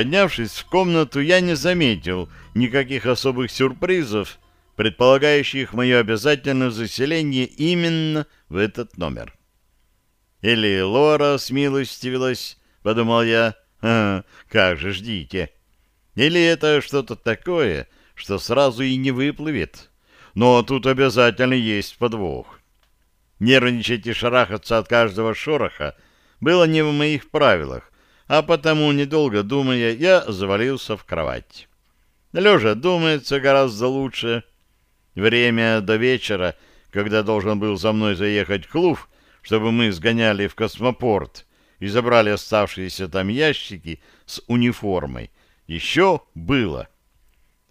Поднявшись в комнату, я не заметил никаких особых сюрпризов, предполагающих мое обязательное заселение именно в этот номер. Или Лора смилостивилась, подумал я, а, как же ждите. Или это что-то такое, что сразу и не выплывет. Но тут обязательно есть подвох. Нервничать и шарахаться от каждого шороха было не в моих правилах, а потому, недолго думая, я завалился в кровать. Лежа думается гораздо лучше. Время до вечера, когда должен был за мной заехать клуб, чтобы мы сгоняли в космопорт и забрали оставшиеся там ящики с униформой, еще было.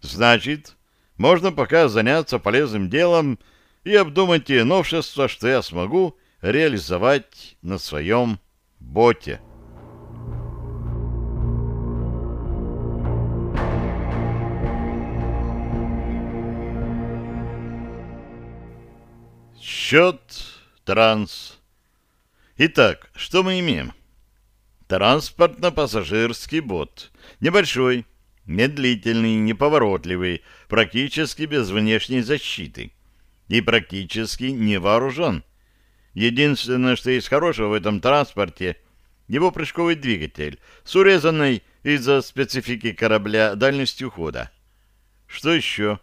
Значит, можно пока заняться полезным делом и обдумать те новшества, что я смогу реализовать на своем боте. Счет транс. Итак, что мы имеем? Транспортно-пассажирский бот. Небольшой, медлительный, неповоротливый, практически без внешней защиты. И практически не вооружен. Единственное, что есть хорошего в этом транспорте, его прыжковый двигатель с урезанной из-за специфики корабля дальностью хода. Что еще?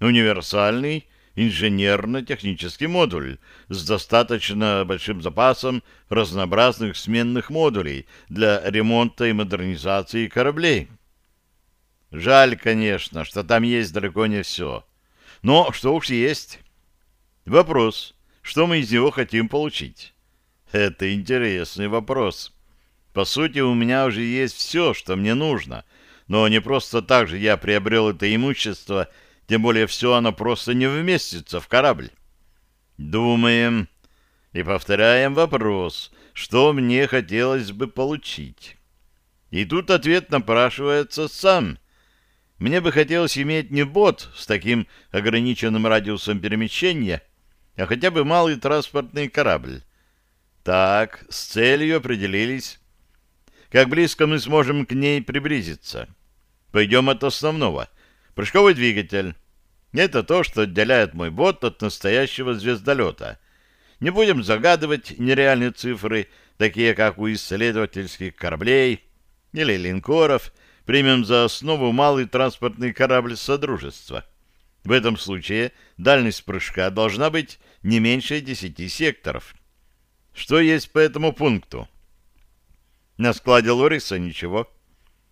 Универсальный инженерно-технический модуль с достаточно большим запасом разнообразных сменных модулей для ремонта и модернизации кораблей. Жаль, конечно, что там есть далеко не все. Но что уж есть. Вопрос, что мы из него хотим получить? Это интересный вопрос. По сути, у меня уже есть все, что мне нужно, но не просто так же я приобрел это имущество – тем более все оно просто не вместится в корабль. Думаем и повторяем вопрос, что мне хотелось бы получить. И тут ответ напрашивается сам. Мне бы хотелось иметь не бот с таким ограниченным радиусом перемещения, а хотя бы малый транспортный корабль. Так, с целью определились. Как близко мы сможем к ней приблизиться? Пойдем от основного — Прыжковый двигатель. Это то, что отделяет мой бот от настоящего звездолета. Не будем загадывать нереальные цифры, такие как у исследовательских кораблей или линкоров. Примем за основу малый транспортный корабль Содружества. В этом случае дальность прыжка должна быть не меньше 10 секторов. Что есть по этому пункту? На складе Лориса ничего.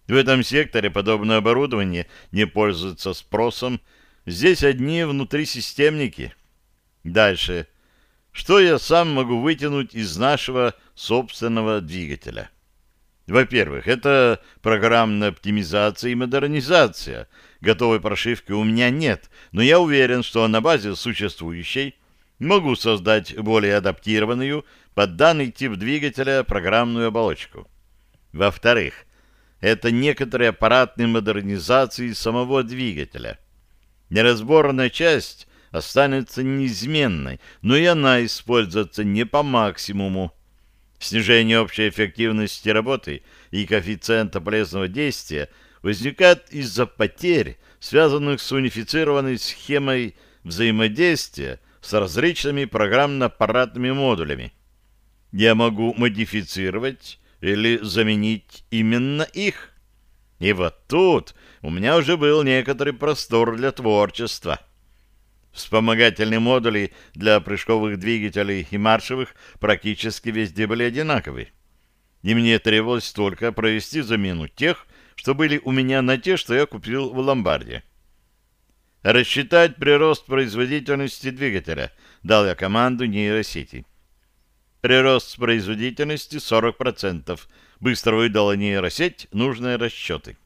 В этом секторе подобное оборудование не пользуется спросом. Здесь одни внутрисистемники. Дальше. Что я сам могу вытянуть из нашего собственного двигателя? Во-первых, это программная оптимизация и модернизация. Готовой прошивки у меня нет, но я уверен, что на базе существующей могу создать более адаптированную под данный тип двигателя программную оболочку. Во-вторых, это некоторые аппаратные модернизации самого двигателя. Неразборная часть останется неизменной, но и она используется не по максимуму. Снижение общей эффективности работы и коэффициента полезного действия возникает из-за потерь, связанных с унифицированной схемой взаимодействия с различными программно-аппаратными модулями. Я могу модифицировать или заменить именно их. И вот тут у меня уже был некоторый простор для творчества. Вспомогательные модули для прыжковых двигателей и маршевых практически везде были одинаковы. И мне требовалось только провести замену тех, что были у меня на те, что я купил в ломбарде. Рассчитать прирост производительности двигателя дал я команду нейросети. Прирост производительности 40%. Быстро выдала нейросеть нужные расчеты.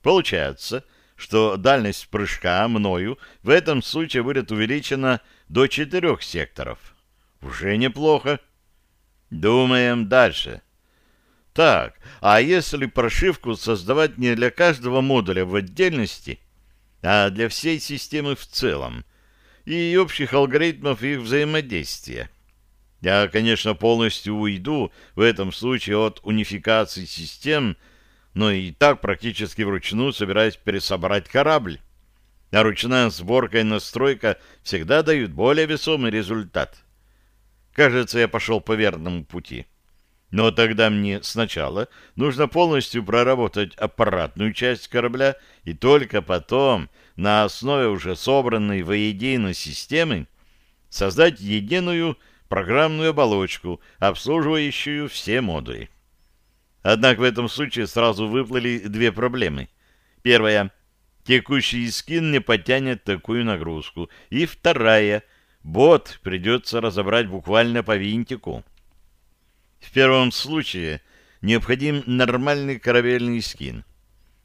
Получается, что дальность прыжка мною в этом случае будет увеличена до 4 секторов. Уже неплохо. Думаем дальше. Так, а если прошивку создавать не для каждого модуля в отдельности, а для всей системы в целом, и общих алгоритмов их взаимодействия? Я, конечно, полностью уйду в этом случае от унификации систем, но и так практически вручную собираюсь пересобрать корабль. А ручная сборка и настройка всегда дают более весомый результат. Кажется, я пошел по верному пути. Но тогда мне сначала нужно полностью проработать аппаратную часть корабля и только потом, на основе уже собранной воедино системы, создать единую программную оболочку, обслуживающую все модули. Однако в этом случае сразу выплыли две проблемы. Первая. Текущий скин не потянет такую нагрузку. И вторая. Бот придется разобрать буквально по винтику. В первом случае необходим нормальный корабельный скин,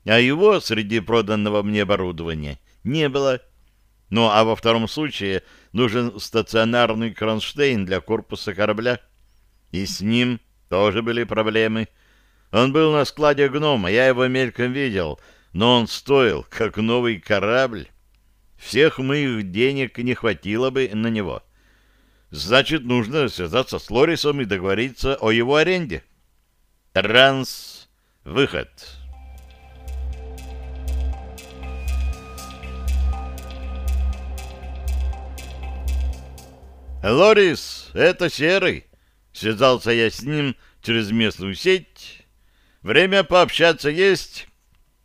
а его среди проданного мне оборудования не было. Ну а во втором случае нужен стационарный кронштейн для корпуса корабля, и с ним тоже были проблемы. Он был на складе гнома, я его мельком видел, но он стоил, как новый корабль. Всех моих денег не хватило бы на него. Значит, нужно связаться с Лорисом и договориться о его аренде. Транс. Выход. «Лорис, это Серый!» Связался я с ним через местную сеть. «Время пообщаться есть?»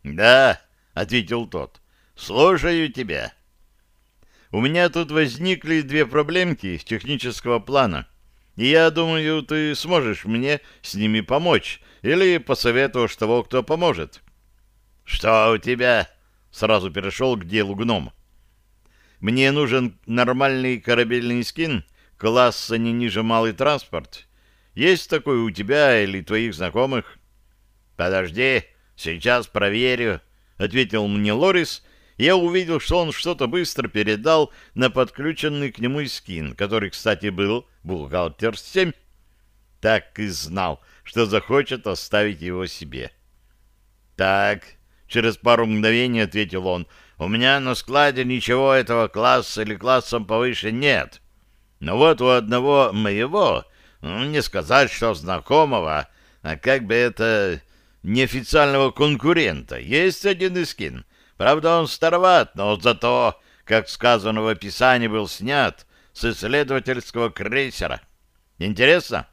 «Да», — ответил тот. «Слушаю тебя». У меня тут возникли две проблемки с технического плана, и я думаю, ты сможешь мне с ними помочь или посоветуешь того, кто поможет. — Что у тебя? — сразу перешел к делу гном. — Мне нужен нормальный корабельный скин, класса не ниже малый транспорт. Есть такой у тебя или твоих знакомых? — Подожди, сейчас проверю, — ответил мне Лорис, — я увидел, что он что-то быстро передал на подключенный к нему скин, который, кстати, был бухгалтер 7. Так и знал, что захочет оставить его себе. «Так», — через пару мгновений ответил он, — «у меня на складе ничего этого класса или классом повыше нет. Но вот у одного моего, ну, не сказать, что знакомого, а как бы это неофициального конкурента, есть один скин. Правда, он староват, но зато, как сказано в описании, был снят с исследовательского крейсера. Интересно?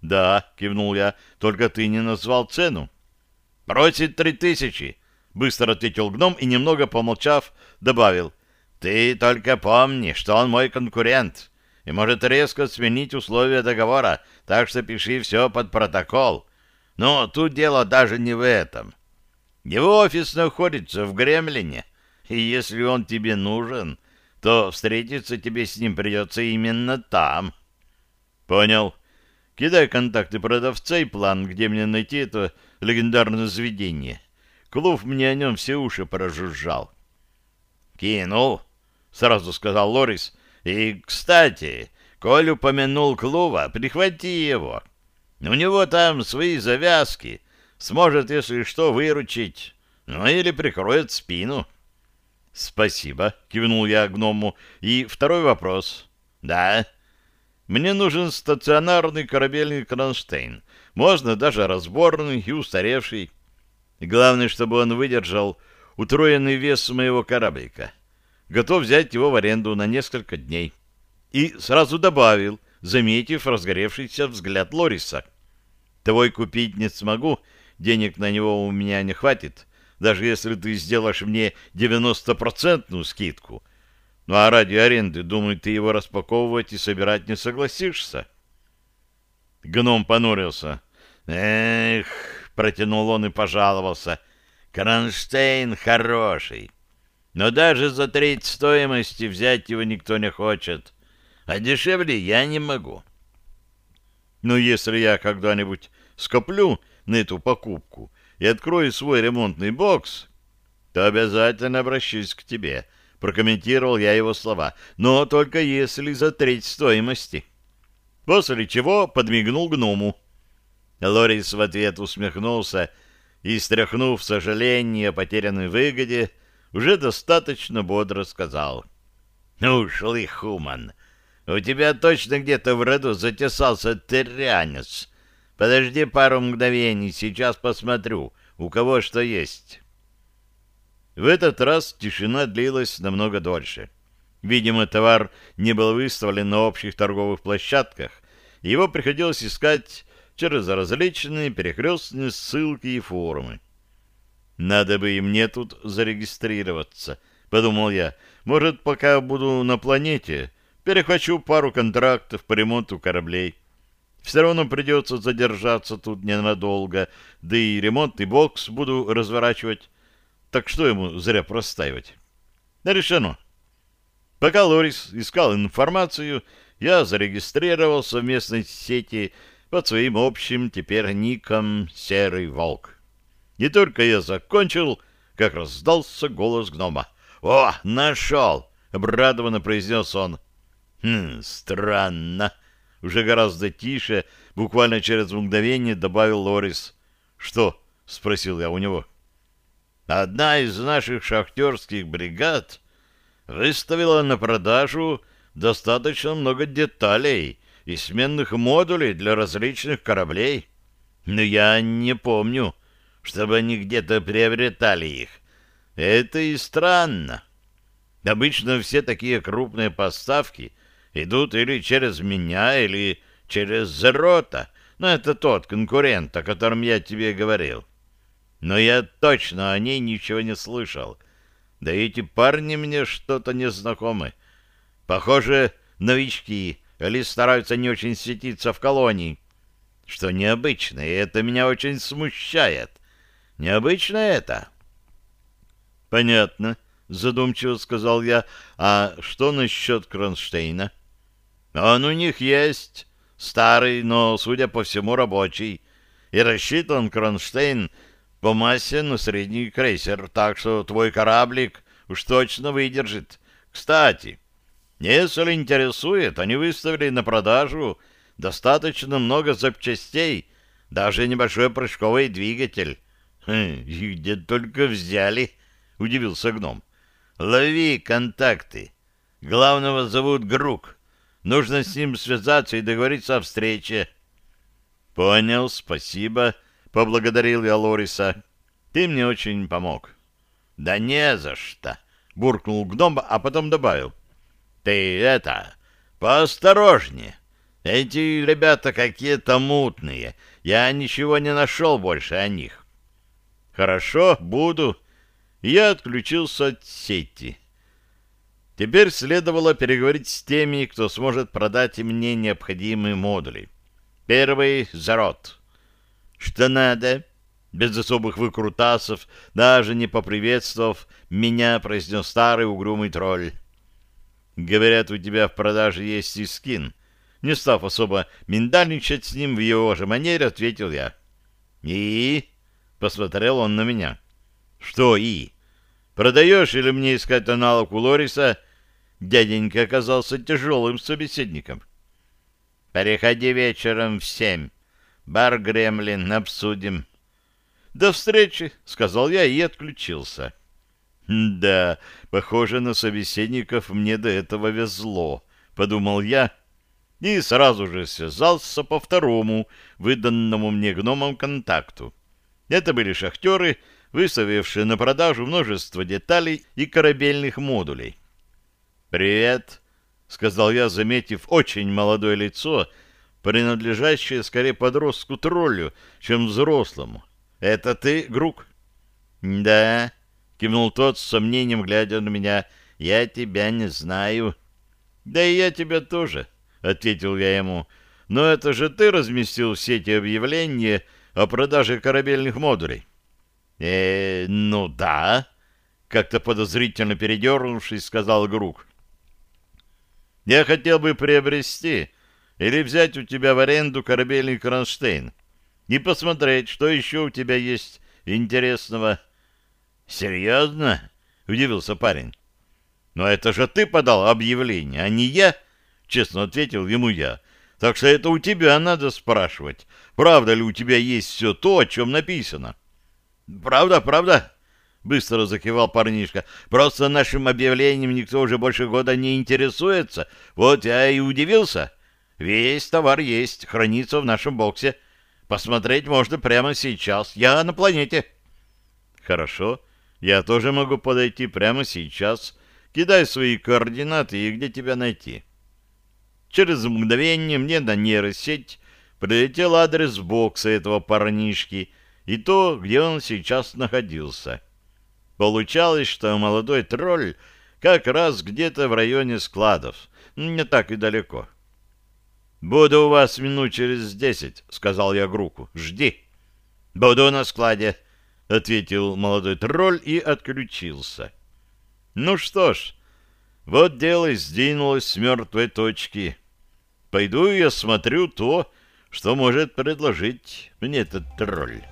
— Да, — кивнул я, — только ты не назвал цену. — Просит три тысячи, — быстро ответил гном и, немного помолчав, добавил. — Ты только помни, что он мой конкурент и может резко сменить условия договора, так что пиши все под протокол. Но тут дело даже не в этом. — его офис находится в Гремлине, и если он тебе нужен, то встретиться тебе с ним придется именно там. Понял. Кидай контакты продавца и план, где мне найти это легендарное заведение. Клуб мне о нем все уши прожужжал. Кинул, сразу сказал Лорис. И, кстати, коль упомянул клуба, прихвати его. У него там свои завязки — Сможет, если что, выручить. Ну, или прикроет спину. — Спасибо, — кивнул я гному. — И второй вопрос. — Да. Мне нужен стационарный корабельный кронштейн. Можно даже разборный и устаревший. Главное, чтобы он выдержал утроенный вес моего кораблика. Готов взять его в аренду на несколько дней. И сразу добавил, заметив разгоревшийся взгляд Лориса. Твой купить не смогу, — денег на него у меня не хватит, даже если ты сделаешь мне 90% скидку. Ну а ради аренды, думаю, ты его распаковывать и собирать не согласишься. Гном понурился. Эх, протянул он и пожаловался. Кронштейн хороший. Но даже за треть стоимости взять его никто не хочет. А дешевле я не могу. Но если я когда-нибудь скоплю на эту покупку и открою свой ремонтный бокс, то обязательно обращусь к тебе. Прокомментировал я его слова, но только если за треть стоимости. После чего подмигнул гному. Лорис в ответ усмехнулся и, стряхнув сожаление о потерянной выгоде, уже достаточно бодро сказал. «Ну, шлыхуман, у тебя точно где-то в роду затесался тырянец, Подожди пару мгновений, сейчас посмотрю, у кого что есть. В этот раз тишина длилась намного дольше. Видимо, товар не был выставлен на общих торговых площадках, его приходилось искать через различные перекрестные ссылки и форумы. «Надо бы и мне тут зарегистрироваться», — подумал я. «Может, пока буду на планете, перехвачу пару контрактов по ремонту кораблей. Все равно придется задержаться тут ненадолго, да и ремонтный бокс буду разворачивать. Так что ему зря простаивать? Решено. Пока Лорис искал информацию, я зарегистрировался в местной сети под своим общим теперь ником «Серый волк». Не только я закончил, как раздался голос гнома. «О, нашел!» — обрадованно произнес он. «Хм, странно!» Уже гораздо тише, буквально через мгновение добавил Лорис. «Что?» — спросил я у него. «Одна из наших шахтерских бригад выставила на продажу достаточно много деталей и сменных модулей для различных кораблей. Но я не помню, чтобы они где-то приобретали их. Это и странно. Обычно все такие крупные поставки идут или через меня, или через Зерота. Но это тот конкурент, о котором я тебе говорил. Но я точно о ней ничего не слышал. Да эти парни мне что-то незнакомы. Похоже, новички, или стараются не очень светиться в колонии. Что необычно, и это меня очень смущает. Необычно это. Понятно, задумчиво сказал я. А что насчет Кронштейна? Он у них есть. Старый, но, судя по всему, рабочий. И рассчитан Кронштейн по массе на средний крейсер, так что твой кораблик уж точно выдержит. Кстати, если интересует, они выставили на продажу достаточно много запчастей, даже небольшой прыжковый двигатель. Хм, где только взяли, удивился гном. Лови контакты. Главного зовут Грук. Нужно с ним связаться и договориться о встрече. Понял, спасибо, поблагодарил я Лориса. Ты мне очень помог. Да не за что, буркнул гном, а потом добавил. Ты это, поосторожнее. Эти ребята какие-то мутные. Я ничего не нашел больше о них. Хорошо, буду. Я отключился от сети. Теперь следовало переговорить с теми, кто сможет продать мне необходимые модули. Первый — Зарод. Что надо? Без особых выкрутасов, даже не поприветствовав, меня произнес старый угрюмый тролль. Говорят, у тебя в продаже есть и скин. Не став особо миндальничать с ним в его же манере, ответил я. И? Посмотрел он на меня. Что и? Продаешь или мне искать аналог у Лориса? Дяденька оказался тяжелым собеседником. Переходи вечером в семь. Бар Гремлин, обсудим. До встречи, сказал я и отключился. «Да, похоже, на собеседников мне до этого везло», — подумал я, и сразу же связался по второму, выданному мне гномом контакту. Это были шахтеры, выставившие на продажу множество деталей и корабельных модулей. «Привет», — сказал я, заметив очень молодое лицо, принадлежащее скорее подростку-троллю, чем взрослому. «Это ты, Грук?» «Да», Кивнул тот с сомнением, глядя на меня. «Я тебя не знаю». «Да и я тебя тоже», — ответил я ему. «Но это же ты разместил в сети объявление о продаже корабельных модулей». «Э, ну да», — как-то подозрительно передернувшись, сказал Грук. «Я хотел бы приобрести или взять у тебя в аренду корабельный кронштейн и посмотреть, что еще у тебя есть интересного». «Серьезно?» — удивился парень. «Но это же ты подал объявление, а не я?» — честно ответил ему я. «Так что это у тебя надо спрашивать, правда ли у тебя есть все то, о чем написано?» «Правда, правда?» — быстро закивал парнишка. «Просто нашим объявлением никто уже больше года не интересуется. Вот я и удивился. Весь товар есть, хранится в нашем боксе. Посмотреть можно прямо сейчас. Я на планете». Хорошо. Я тоже могу подойти прямо сейчас. Кидай свои координаты и где тебя найти. Через мгновение мне на нейросеть прилетел адрес бокса этого парнишки и то, где он сейчас находился. Получалось, что молодой тролль как раз где-то в районе складов, не так и далеко. «Буду у вас минут через десять», — сказал я Груку. «Жди». «Буду на складе», — ответил молодой тролль и отключился. «Ну что ж, вот дело сдвинулось с мертвой точки. Пойду и осмотрю то, что может предложить мне этот тролль».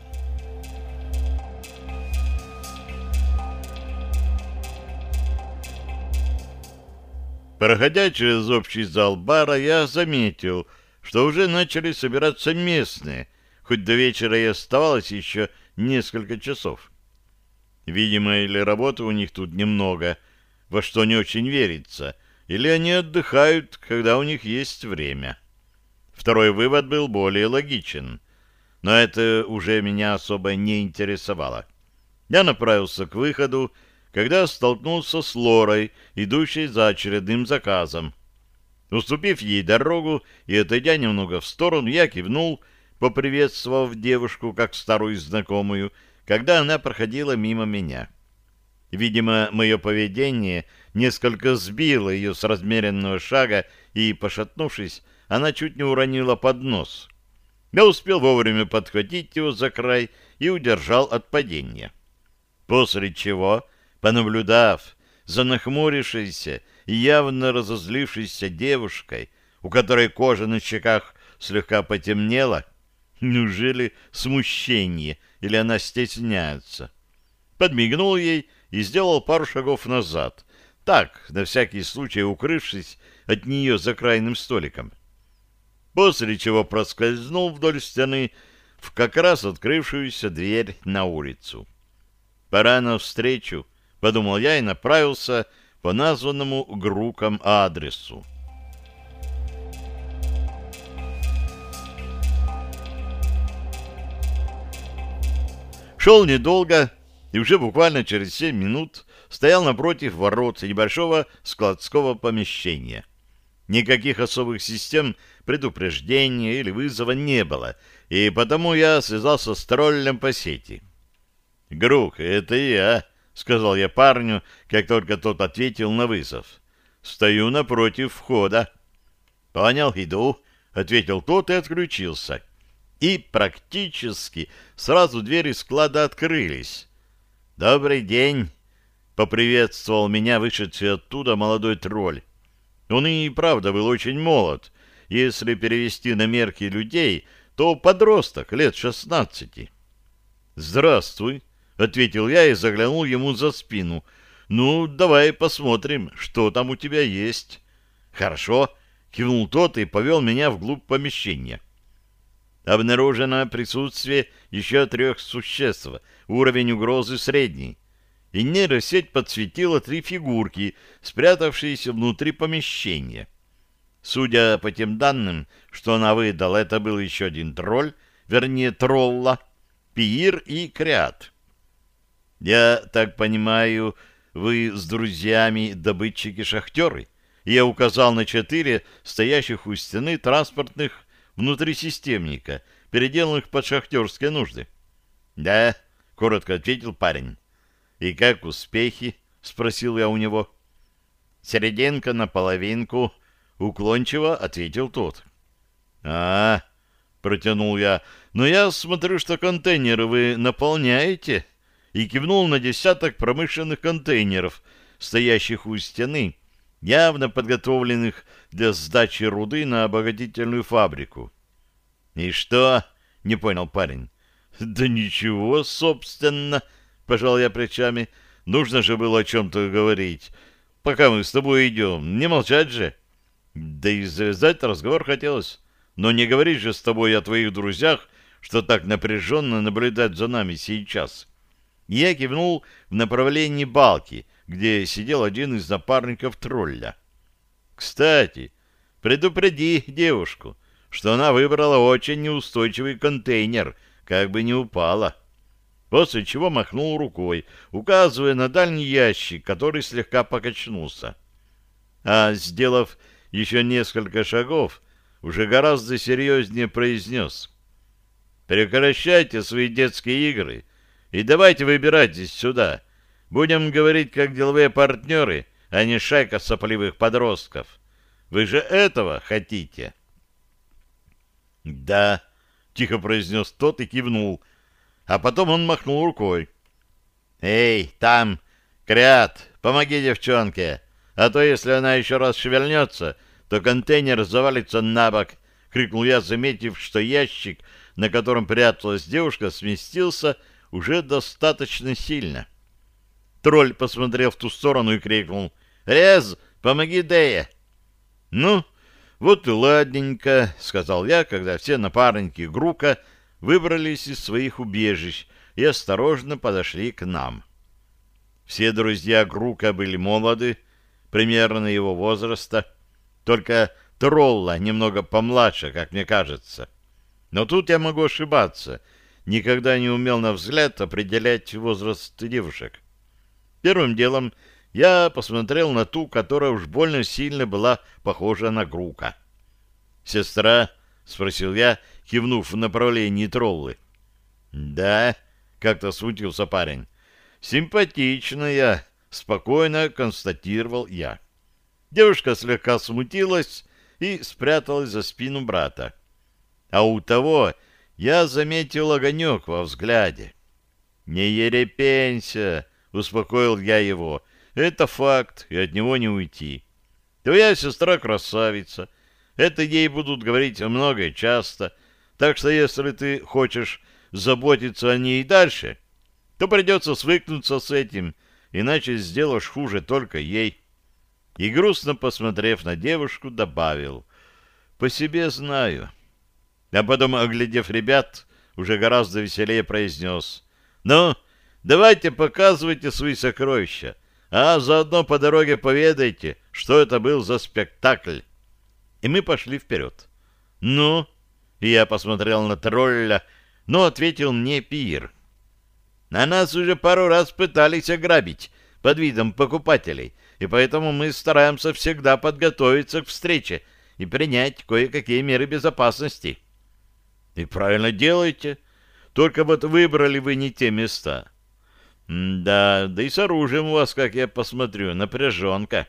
Проходя через общий зал бара, я заметил, что уже начали собираться местные, хоть до вечера и оставалось еще несколько часов. Видимо, или работы у них тут немного, во что не очень верится, или они отдыхают, когда у них есть время. Второй вывод был более логичен, но это уже меня особо не интересовало. Я направился к выходу, когда столкнулся с Лорой, идущей за очередным заказом. Уступив ей дорогу и отойдя немного в сторону, я кивнул, поприветствовав девушку как старую знакомую, когда она проходила мимо меня. Видимо, мое поведение несколько сбило ее с размеренного шага, и, пошатнувшись, она чуть не уронила поднос. Я успел вовремя подхватить его за край и удержал от падения. После чего понаблюдав за нахмурившейся и явно разозлившейся девушкой, у которой кожа на щеках слегка потемнела, неужели смущение или она стесняется? Подмигнул ей и сделал пару шагов назад, так, на всякий случай укрывшись от нее за крайним столиком. После чего проскользнул вдоль стены в как раз открывшуюся дверь на улицу. Пора навстречу, — подумал я и направился по названному Грукам адресу. Шел недолго, и уже буквально через семь минут стоял напротив ворот небольшого складского помещения. Никаких особых систем предупреждения или вызова не было, и потому я связался с троллем по сети. «Грук, это я!» — сказал я парню, как только тот ответил на вызов. «Стою напротив входа». «Понял, иду», — ответил тот и отключился. И практически сразу двери склада открылись. «Добрый день!» — поприветствовал меня вышедший оттуда молодой тролль. Он и правда был очень молод. Если перевести на мерки людей, то подросток лет шестнадцати. «Здравствуй!» — ответил я и заглянул ему за спину. «Ну, давай посмотрим, что там у тебя есть». «Хорошо», — кивнул тот и повел меня вглубь помещения. Обнаружено присутствие еще трех существ, уровень угрозы средний. И нейросеть подсветила три фигурки, спрятавшиеся внутри помещения. Судя по тем данным, что она выдала, это был еще один тролль, вернее, тролла, пиир и крят. Я так понимаю, вы с друзьями добытчики-шахтеры? Я указал на четыре стоящих у стены транспортных внутрисистемника, переделанных под шахтерские нужды. Да, коротко ответил парень. И как успехи? спросил я у него. Серединка на половинку, уклончиво ответил тот. А, протянул я. Но я смотрю, что контейнеры вы наполняете и кивнул на десяток промышленных контейнеров, стоящих у стены, явно подготовленных для сдачи руды на обогатительную фабрику. «И что?» — не понял парень. «Да ничего, собственно», — пожал я плечами. «Нужно же было о чем-то говорить, пока мы с тобой идем. Не молчать же». Да и завязать разговор хотелось. Но не говорить же с тобой о твоих друзьях, что так напряженно наблюдать за нами сейчас. Я кивнул в направлении балки, где сидел один из напарников тролля. «Кстати, предупреди девушку, что она выбрала очень неустойчивый контейнер, как бы не упала». после чего махнул рукой, указывая на дальний ящик, который слегка покачнулся. А, сделав еще несколько шагов, уже гораздо серьезнее произнес. «Прекращайте свои детские игры и давайте выбирайтесь сюда. Будем говорить как деловые партнеры, а не шайка сопливых подростков. Вы же этого хотите?» «Да», — тихо произнес тот и кивнул, а потом он махнул рукой. «Эй, там, Крят, помоги девчонке, а то если она еще раз шевельнется, то контейнер завалится на бок», — крикнул я, заметив, что ящик, на котором пряталась девушка, сместился уже достаточно сильно. Тролль посмотрел в ту сторону и крикнул «Рез, помоги Дея!» «Ну, вот и ладненько», — сказал я, когда все напарники Грука выбрались из своих убежищ и осторожно подошли к нам. Все друзья Грука были молоды, примерно его возраста, только Тролла немного помладше, как мне кажется. Но тут я могу ошибаться, никогда не умел на взгляд определять возраст девушек. Первым делом я посмотрел на ту, которая уж больно сильно была похожа на Грука. «Сестра?» — спросил я, кивнув в направлении троллы. «Да», — как-то смутился парень. «Симпатичная», — спокойно констатировал я. Девушка слегка смутилась и спряталась за спину брата. А у того я заметил огонек во взгляде. «Не ерепенься!» — успокоил я его. «Это факт, и от него не уйти. Твоя сестра красавица. Это ей будут говорить много и часто. Так что если ты хочешь заботиться о ней дальше, то придется свыкнуться с этим, иначе сделаешь хуже только ей». И грустно посмотрев на девушку, добавил. «По себе знаю». А потом, оглядев ребят, уже гораздо веселее произнес. «Ну, Давайте показывайте свои сокровища, а заодно по дороге поведайте, что это был за спектакль. И мы пошли вперед. Ну, я посмотрел на тролля, но ответил мне пир. На нас уже пару раз пытались ограбить под видом покупателей, и поэтому мы стараемся всегда подготовиться к встрече и принять кое-какие меры безопасности. И правильно делаете. Только вот выбрали вы не те места. Да, да и с оружием у вас, как я посмотрю, напряженка.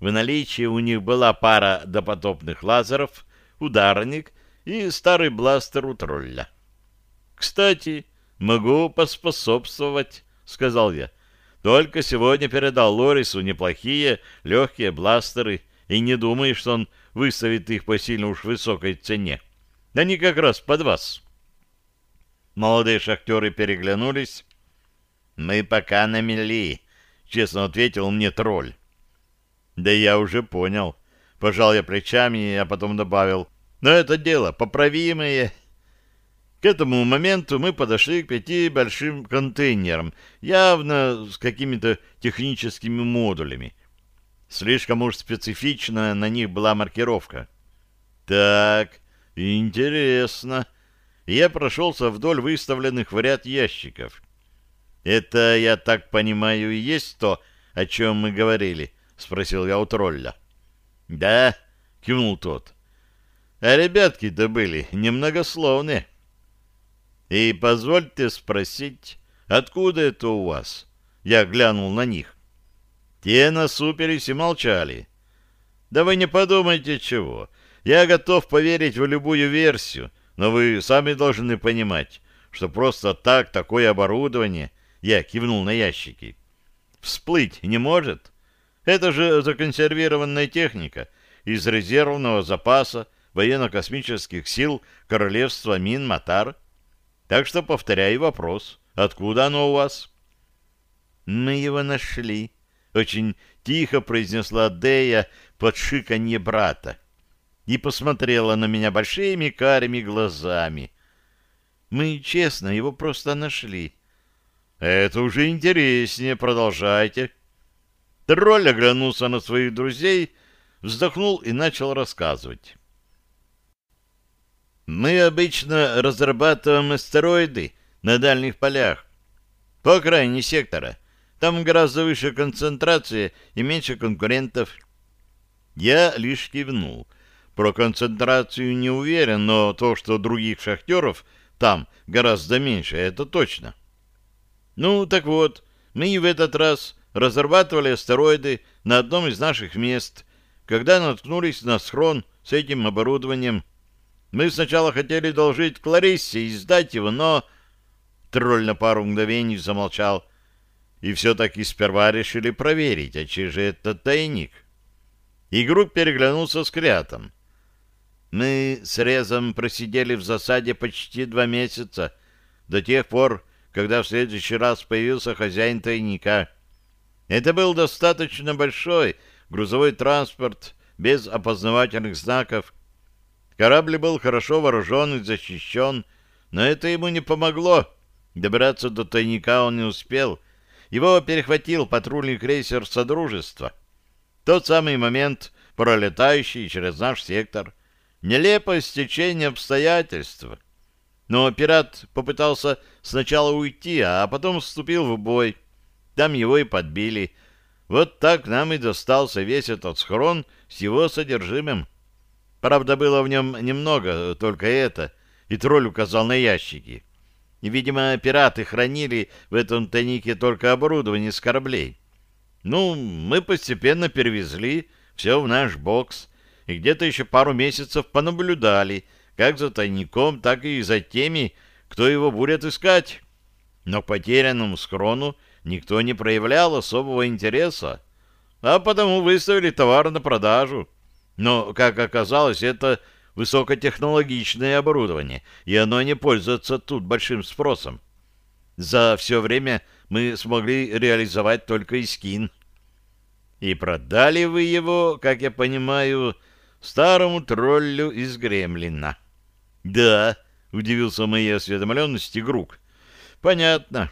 В наличии у них была пара допотопных лазеров, ударник и старый бластер у тролля. «Кстати, могу поспособствовать», — сказал я. «Только сегодня передал Лорису неплохие легкие бластеры, и не думаю, что он выставит их по сильно уж высокой цене. Они как раз под вас». Молодые шахтеры переглянулись, «Мы пока на мели», — честно ответил мне тролль. «Да я уже понял». Пожал я плечами, а потом добавил. «Но это дело поправимое». К этому моменту мы подошли к пяти большим контейнерам, явно с какими-то техническими модулями. Слишком уж специфичная на них была маркировка. «Так, интересно». Я прошелся вдоль выставленных в ряд ящиков. «Это, я так понимаю, и есть то, о чем мы говорили?» — спросил я у тролля. «Да», — кивнул тот. «А ребятки-то были немногословны». «И позвольте спросить, откуда это у вас?» Я глянул на них. Те насупились и молчали. «Да вы не подумайте чего. Я готов поверить в любую версию, но вы сами должны понимать, что просто так такое оборудование — я кивнул на ящики. Всплыть не может. Это же законсервированная техника из резервного запаса военно-космических сил Королевства Мин-Матар. Так что повторяю вопрос. Откуда оно у вас? Мы его нашли. Очень тихо произнесла Дея под шиканье брата и посмотрела на меня большими карими глазами. Мы честно его просто нашли. Это уже интереснее, продолжайте. Тролль оглянулся на своих друзей, вздохнул и начал рассказывать. Мы обычно разрабатываем астероиды на дальних полях. По окраине сектора. Там гораздо выше концентрация и меньше конкурентов. Я лишь кивнул. Про концентрацию не уверен, но то, что других шахтеров там гораздо меньше, это точно. Ну, так вот, мы в этот раз разрабатывали астероиды на одном из наших мест, когда наткнулись на схрон с этим оборудованием. Мы сначала хотели должить Клариссе и сдать его, но... Тролль на пару мгновений замолчал. И все-таки сперва решили проверить, а чей же это тайник. И групп переглянулся с Крятом. Мы с Резом просидели в засаде почти два месяца, до тех пор, когда в следующий раз появился хозяин тайника. Это был достаточно большой грузовой транспорт, без опознавательных знаков. Корабль был хорошо вооружен и защищен, но это ему не помогло. Добраться до тайника он не успел. Его перехватил патрульный крейсер Содружества. Тот самый момент, пролетающий через наш сектор — Нелепое стечение обстоятельств. Но пират попытался сначала уйти, а потом вступил в бой. Там его и подбили. Вот так нам и достался весь этот схрон с его содержимым. Правда, было в нем немного, только это, и тролль указал на ящики. Видимо, пираты хранили в этом тайнике только оборудование с кораблей. Ну, мы постепенно перевезли все в наш бокс, и где-то еще пару месяцев понаблюдали, как за тайником, так и за теми, кто его будет искать. Но к потерянному схрону никто не проявлял особого интереса, а потому выставили товар на продажу. Но, как оказалось, это высокотехнологичное оборудование, и оно не пользуется тут большим спросом. За все время мы смогли реализовать только Искин. И продали вы его, как я понимаю, старому троллю из Гремлина. — Да, — удивился моей осведомленности Грук. — Понятно.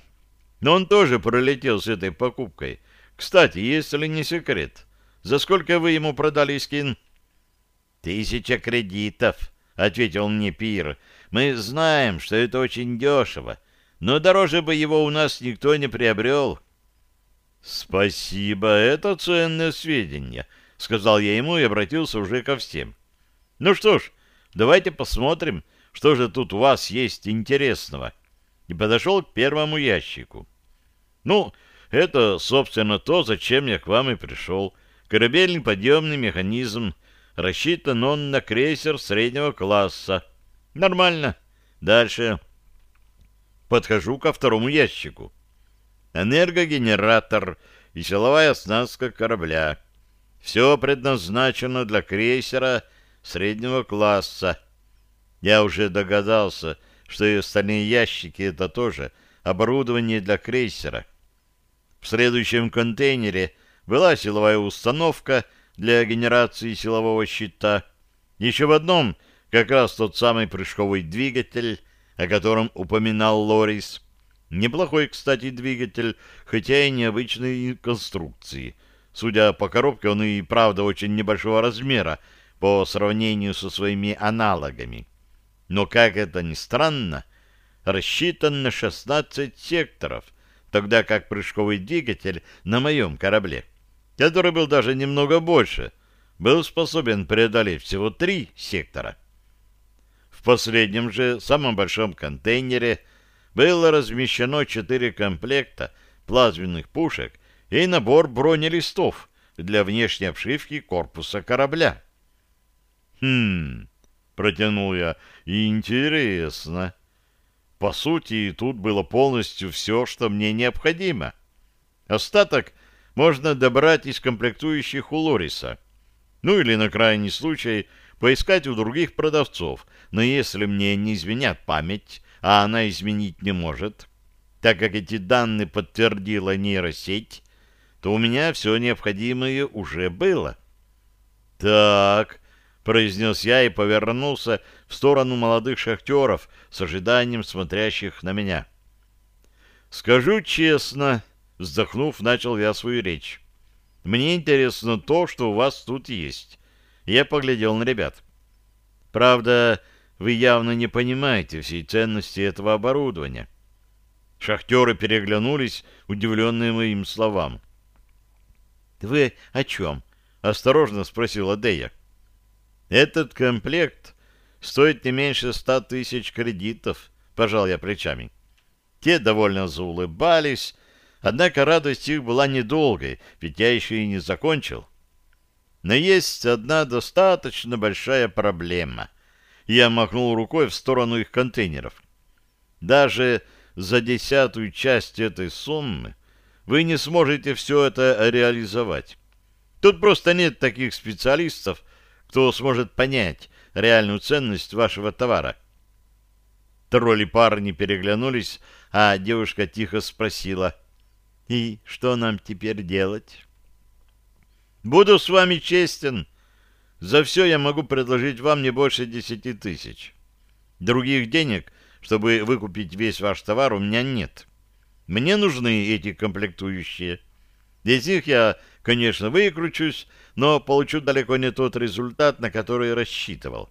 Но он тоже пролетел с этой покупкой. Кстати, если не секрет, за сколько вы ему продали скин? — Тысяча кредитов, — ответил мне Пир. — Мы знаем, что это очень дешево, но дороже бы его у нас никто не приобрел. — Спасибо, это ценное сведения, — сказал я ему и обратился уже ко всем. Ну что ж, давайте посмотрим, что же тут у вас есть интересного. И подошел к первому ящику. Ну, это, собственно, то, зачем я к вам и пришел. Корабельный подъемный механизм. Рассчитан он на крейсер среднего класса. Нормально. Дальше. Подхожу ко второму ящику. Энергогенератор и силовая оснастка корабля. Все предназначено для крейсера среднего класса. Я уже догадался, что и остальные ящики — это тоже оборудование для крейсера. В следующем контейнере была силовая установка для генерации силового щита. Еще в одном как раз тот самый прыжковый двигатель, о котором упоминал Лорис. Неплохой, кстати, двигатель, хотя и необычной конструкции — Судя по коробке, он и правда очень небольшого размера по сравнению со своими аналогами. Но, как это ни странно, рассчитан на 16 секторов, тогда как прыжковый двигатель на моем корабле, который был даже немного больше, был способен преодолеть всего три сектора. В последнем же, самом большом контейнере было размещено четыре комплекта плазменных пушек и набор бронелистов для внешней обшивки корпуса корабля. «Хм...» — протянул я. «Интересно. По сути, тут было полностью все, что мне необходимо. Остаток можно добрать из комплектующих у Лориса. Ну или, на крайний случай, поискать у других продавцов. Но если мне не изменят память, а она изменить не может, так как эти данные подтвердила нейросеть, то у меня все необходимое уже было. «Так», — произнес я и повернулся в сторону молодых шахтеров с ожиданием смотрящих на меня. «Скажу честно», — вздохнув, начал я свою речь. «Мне интересно то, что у вас тут есть». Я поглядел на ребят. «Правда, вы явно не понимаете всей ценности этого оборудования. Шахтеры переглянулись, удивленные моим словам. — Вы о чем? — осторожно спросила Дея. — Этот комплект стоит не меньше ста тысяч кредитов, — пожал я плечами. Те довольно заулыбались, однако радость их была недолгой, ведь я еще и не закончил. Но есть одна достаточно большая проблема. Я махнул рукой в сторону их контейнеров. Даже за десятую часть этой суммы вы не сможете все это реализовать. Тут просто нет таких специалистов, кто сможет понять реальную ценность вашего товара. Тролли парни переглянулись, а девушка тихо спросила, «И что нам теперь делать?» «Буду с вами честен. За все я могу предложить вам не больше десяти тысяч. Других денег чтобы выкупить весь ваш товар, у меня нет. Мне нужны эти комплектующие. Без них я, конечно, выкручусь, но получу далеко не тот результат, на который рассчитывал.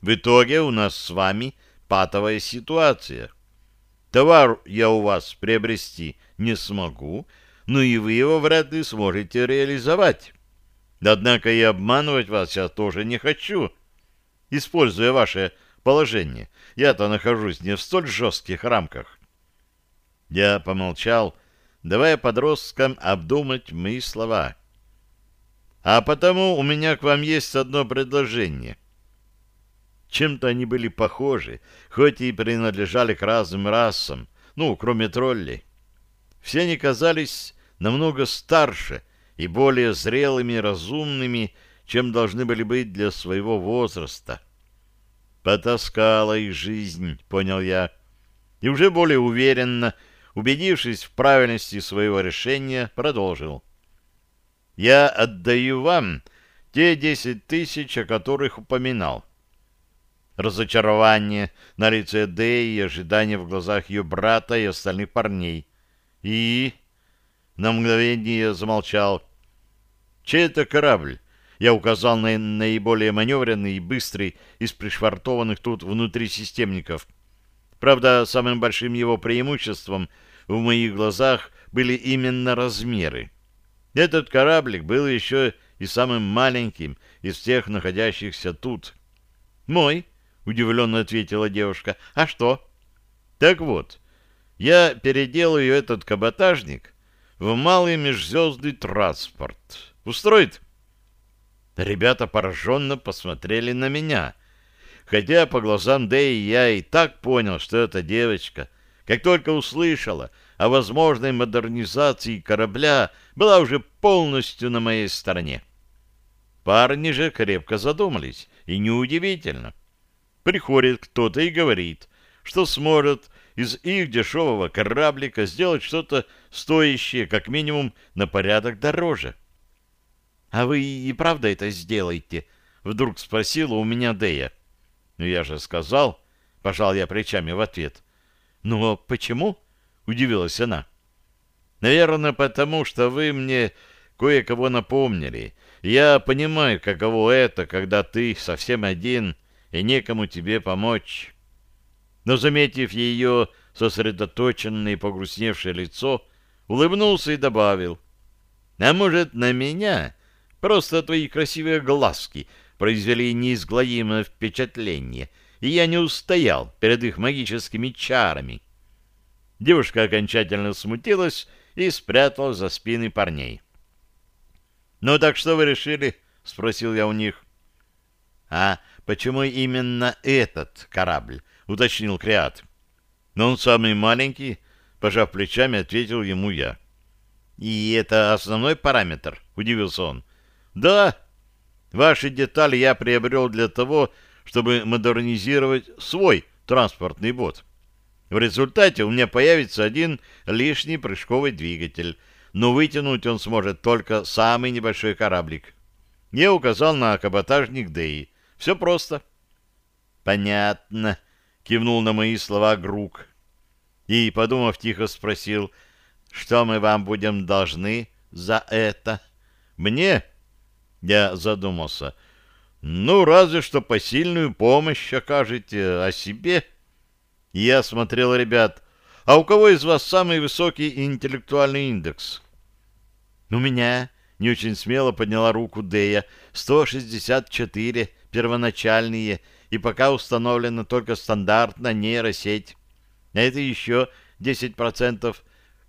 В итоге у нас с вами патовая ситуация. Товар я у вас приобрести не смогу, но и вы его вряд ли сможете реализовать. Однако и обманывать вас я тоже не хочу. Используя ваше положение. Я-то нахожусь не в столь жестких рамках. Я помолчал, давая подросткам обдумать мои слова. А потому у меня к вам есть одно предложение. Чем-то они были похожи, хоть и принадлежали к разным расам, ну, кроме троллей. Все они казались намного старше и более зрелыми и разумными, чем должны были быть для своего возраста. Потаскала их жизнь, понял я. И уже более уверенно, убедившись в правильности своего решения, продолжил. Я отдаю вам те десять тысяч, о которых упоминал. Разочарование на лице Дэи и ожидание в глазах ее брата и остальных парней. И... На мгновение замолчал. Чей это корабль? Я указал на наиболее маневренный и быстрый из пришвартованных тут внутри системников. Правда, самым большим его преимуществом в моих глазах были именно размеры. Этот кораблик был еще и самым маленьким из всех находящихся тут. «Мой», — удивленно ответила девушка, — «а что?» «Так вот, я переделаю этот каботажник в малый межзвездный транспорт. Устроит?» Ребята пораженно посмотрели на меня. Хотя по глазам Дэи я и так понял, что эта девочка, как только услышала о возможной модернизации корабля, была уже полностью на моей стороне. Парни же крепко задумались, и неудивительно. Приходит кто-то и говорит, что сможет из их дешевого кораблика сделать что-то стоящее как минимум на порядок дороже. — «А вы и правда это сделаете?» — вдруг спросила у меня Дея. «Ну, я же сказал», — пожал я плечами в ответ. «Ну, почему?» — удивилась она. «Наверное, потому что вы мне кое-кого напомнили. Я понимаю, каково это, когда ты совсем один и некому тебе помочь». Но, заметив ее сосредоточенное и погрустневшее лицо, улыбнулся и добавил. «А может, на меня Просто твои красивые глазки произвели неизгладимое впечатление, и я не устоял перед их магическими чарами. Девушка окончательно смутилась и спряталась за спины парней. «Ну так что вы решили?» — спросил я у них. «А почему именно этот корабль?» — уточнил Креат. «Но он самый маленький», — пожав плечами, ответил ему я. «И это основной параметр?» — удивился он. Да, ваши детали я приобрел для того, чтобы модернизировать свой транспортный бот. В результате у меня появится один лишний прыжковый двигатель, но вытянуть он сможет только самый небольшой кораблик. Я указал на каботажник Дэй. Все просто. Понятно, кивнул на мои слова Грук. И, подумав, тихо спросил, что мы вам будем должны за это? Мне я задумался. Ну, разве что посильную помощь окажете о себе. Я смотрел ребят. А у кого из вас самый высокий интеллектуальный индекс? У меня не очень смело подняла руку Дея. 164 первоначальные, и пока установлена только стандартная нейросеть. А это еще 10%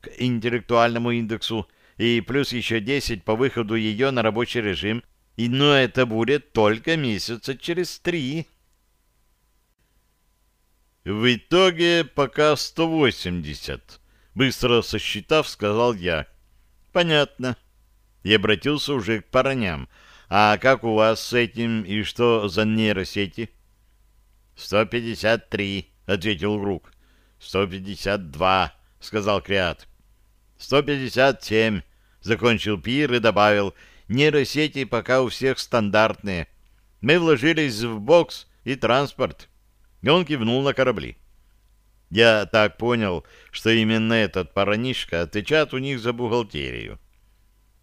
к интеллектуальному индексу, и плюс еще 10 по выходу ее на рабочий режим. И, но это будет только месяца через три. В итоге пока 180. Быстро сосчитав, сказал я. Понятно. И обратился уже к парням. А как у вас с этим и что за нейросети? 153, ответил Грук. 152, сказал Криат. 157, закончил Пир и добавил. Нейросети пока у всех стандартные. Мы вложились в бокс и транспорт. И он кивнул на корабли. Я так понял, что именно этот парнишка отвечает у них за бухгалтерию.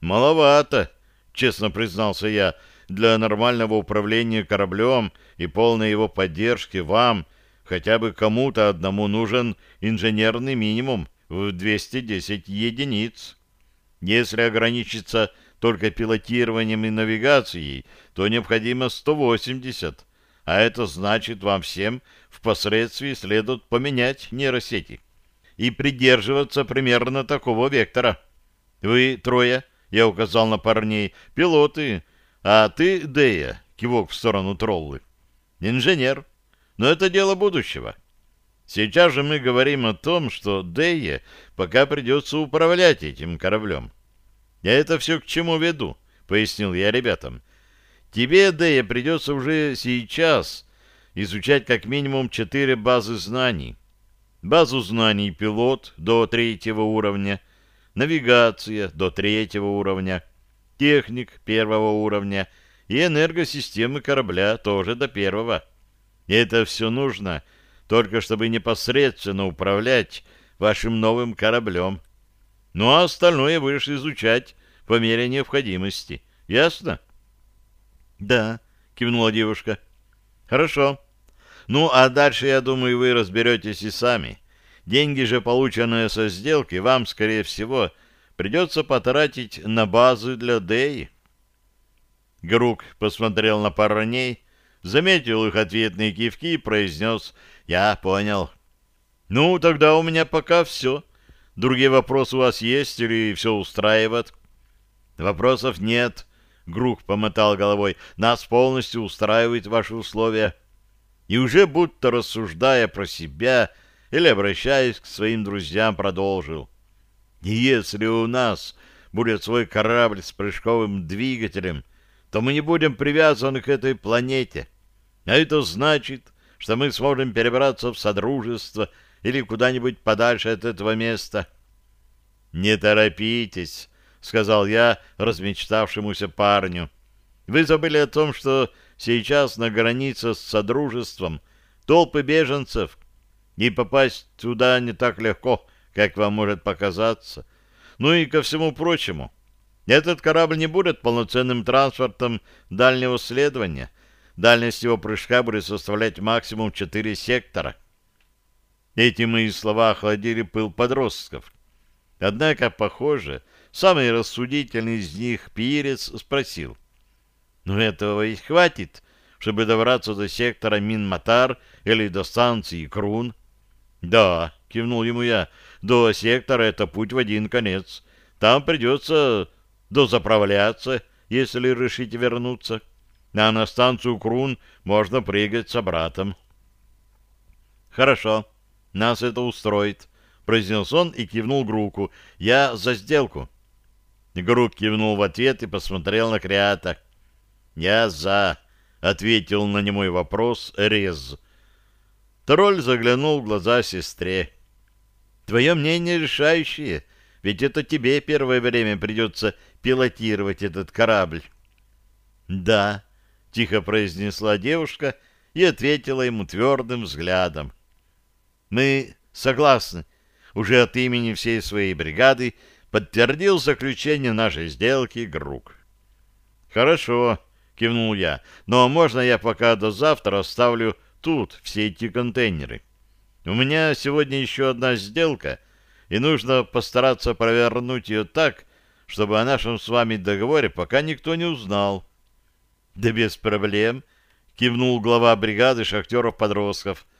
«Маловато», — честно признался я, — «для нормального управления кораблем и полной его поддержки вам, хотя бы кому-то одному нужен инженерный минимум в 210 единиц. Если ограничиться только пилотированием и навигацией, то необходимо 180, а это значит вам всем впоследствии следует поменять нейросети и придерживаться примерно такого вектора. Вы трое, я указал на парней, пилоты, а ты, Дея, кивок в сторону троллы, инженер. Но это дело будущего. Сейчас же мы говорим о том, что Дея пока придется управлять этим кораблем. Я это все к чему веду, пояснил я ребятам. Тебе, Дэя, придется уже сейчас изучать как минимум четыре базы знаний. Базу знаний пилот до третьего уровня, навигация до третьего уровня, техник первого уровня и энергосистемы корабля тоже до первого. И это все нужно только чтобы непосредственно управлять вашим новым кораблем. Ну а остальное будешь изучать по мере необходимости. Ясно? — «Да», — кивнула девушка. «Хорошо. Ну, а дальше, я думаю, вы разберетесь и сами. Деньги же, полученные со сделки, вам, скорее всего, придется потратить на базы для Дэи». Грук посмотрел на парней, заметил их ответные кивки и произнес «Я понял». «Ну, тогда у меня пока все. Другие вопросы у вас есть или все устраивает?» «Вопросов нет». Грух помотал головой. Нас полностью устраивают ваши условия. И уже будто рассуждая про себя или обращаясь к своим друзьям, продолжил. Если у нас будет свой корабль с прыжковым двигателем, то мы не будем привязаны к этой планете. А это значит, что мы сможем перебраться в Содружество или куда-нибудь подальше от этого места. Не торопитесь, — сказал я размечтавшемуся парню. «Вы забыли о том, что сейчас на границе с Содружеством толпы беженцев, и попасть туда не так легко, как вам может показаться. Ну и ко всему прочему, этот корабль не будет полноценным транспортом дальнего следования. Дальность его прыжка будет составлять максимум 4 сектора». Эти мои слова охладили пыл подростков. Однако, похоже, Самый рассудительный из них, Пирец, спросил. «Ну, этого и хватит, чтобы добраться до сектора Минматар или до станции Крун?» «Да», — кивнул ему я, — «до сектора это путь в один конец. Там придется дозаправляться, если решите вернуться. А на станцию Крун можно прыгать с братом». «Хорошо, нас это устроит», — произнес он и кивнул Груку. «Я за сделку». Грук кивнул в ответ и посмотрел на Криата. «Я за», — ответил на немой вопрос Рез. Тролль заглянул в глаза сестре. «Твое мнение решающее, ведь это тебе первое время придется пилотировать этот корабль». «Да», — тихо произнесла девушка и ответила ему твердым взглядом. «Мы согласны. Уже от имени всей своей бригады подтвердил заключение нашей сделки Грук. «Хорошо», — кивнул я, — «но можно я пока до завтра оставлю тут все эти контейнеры? У меня сегодня еще одна сделка, и нужно постараться провернуть ее так, чтобы о нашем с вами договоре пока никто не узнал. — Да без проблем, — кивнул глава бригады шахтеров-подростков. —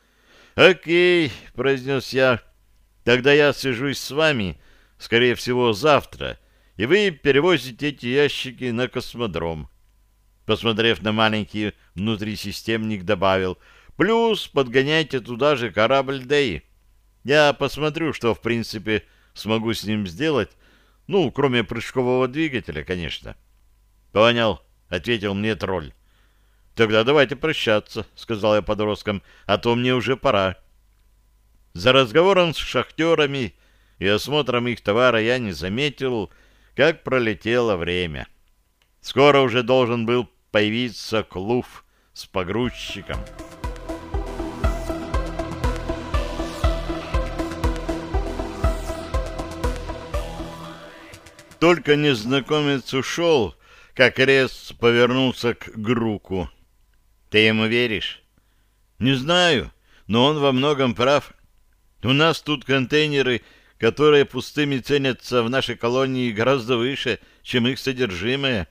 Окей, — произнес я, — тогда я свяжусь с вами, скорее всего, завтра, и вы перевозите эти ящики на космодром. Посмотрев на маленький внутрисистемник, добавил, плюс подгоняйте туда же корабль Дэй. Я посмотрю, что, в принципе, смогу с ним сделать, ну, кроме прыжкового двигателя, конечно. — Понял, — ответил мне тролль. — Тогда давайте прощаться, — сказал я подросткам, — а то мне уже пора. За разговором с шахтерами и осмотром их товара я не заметил, как пролетело время. Скоро уже должен был появиться клуб с погрузчиком. Только незнакомец ушел, как Рез повернулся к Груку. «Ты ему веришь?» «Не знаю, но он во многом прав. У нас тут контейнеры, которые пустыми ценятся в нашей колонии гораздо выше, чем их содержимое».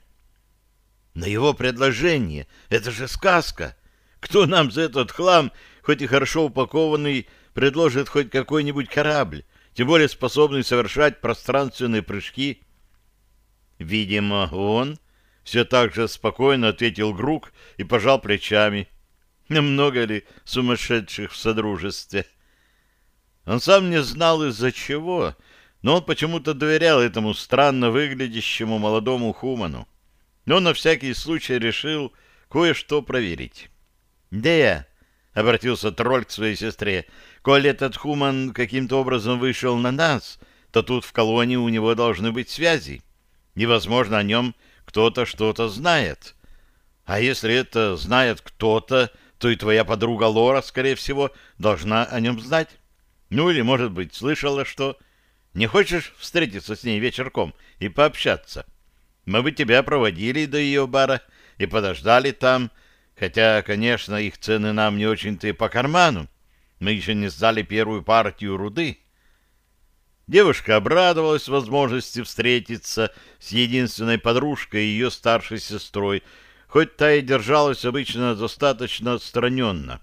«Но его предложение — это же сказка. Кто нам за этот хлам, хоть и хорошо упакованный, предложит хоть какой-нибудь корабль, тем более способный совершать пространственные прыжки?» Видимо, он все так же спокойно ответил Грук и пожал плечами. Много ли сумасшедших в содружестве? Он сам не знал из-за чего, но он почему-то доверял этому странно выглядящему молодому хуману. Но на всякий случай решил кое-что проверить. «Да я», — обратился тролль к своей сестре, — «коль этот хуман каким-то образом вышел на нас, то тут в колонии у него должны быть связи». Невозможно о нем кто-то что-то знает. А если это знает кто-то, то и твоя подруга Лора, скорее всего, должна о нем знать. Ну или, может быть, слышала, что... Не хочешь встретиться с ней вечерком и пообщаться? Мы бы тебя проводили до ее бара и подождали там, хотя, конечно, их цены нам не очень-то и по карману. Мы еще не сдали первую партию руды. Девушка обрадовалась возможности встретиться с единственной подружкой и ее старшей сестрой, хоть та и держалась обычно достаточно отстраненно.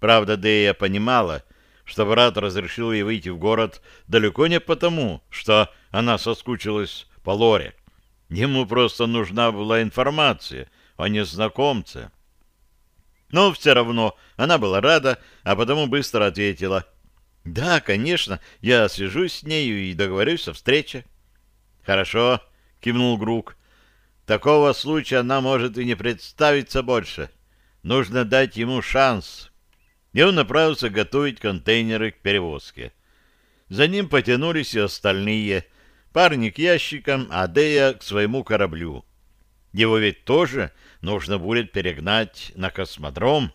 Правда, Дея понимала, что брат разрешил ей выйти в город далеко не потому, что она соскучилась по Лоре. Ему просто нужна была информация о незнакомце. Но все равно она была рада, а потому быстро ответила — да, конечно, я свяжусь с нею и договорюсь о встрече. Хорошо, кивнул Грук. Такого случая нам может и не представиться больше. Нужно дать ему шанс. И он направился готовить контейнеры к перевозке. За ним потянулись и остальные. Парни к ящикам, а Дея к своему кораблю. Его ведь тоже нужно будет перегнать на космодром.